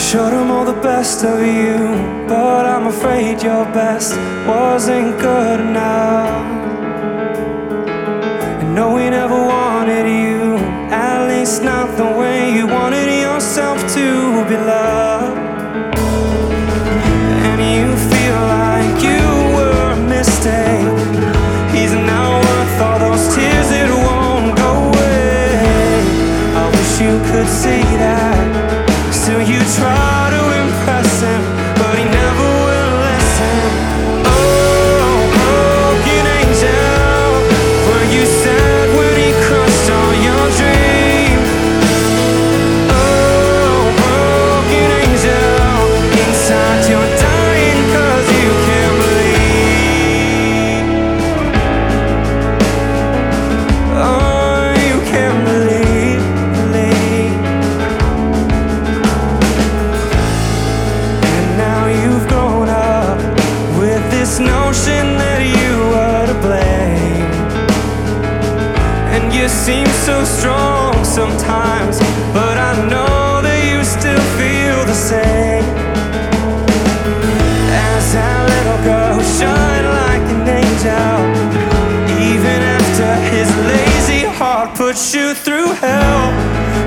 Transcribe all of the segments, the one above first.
showed them all the best of you, but I'm afraid your best wasn't good enough. And no, we never not out seem so strong sometimes, but I know that you still feel the same. As that little girl who shine like an angel, even after his lazy heart puts you through hell.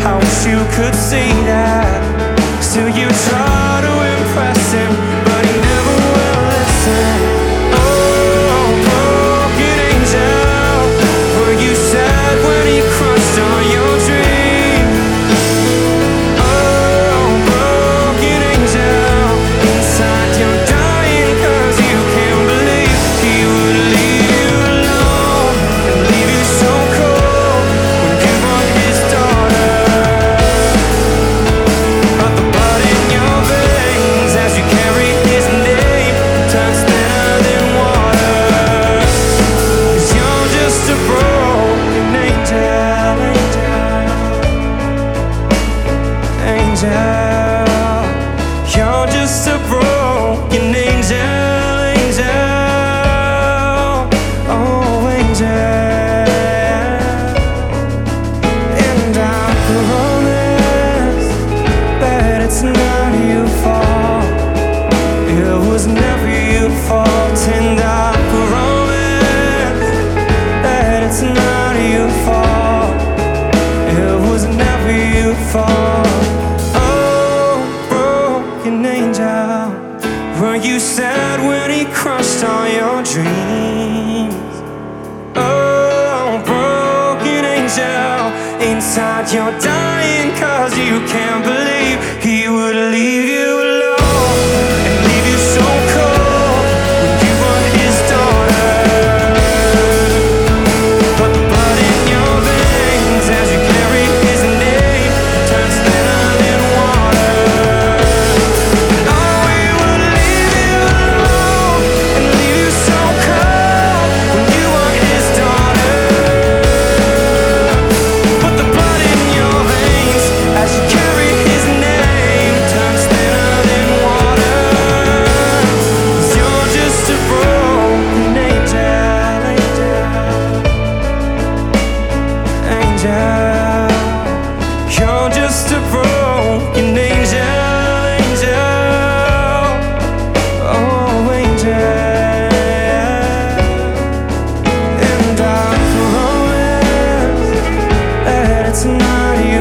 I wish you could see that, Still, you try to. Yeah. inside you're dying cause you can't believe he would leave you alone tonight. not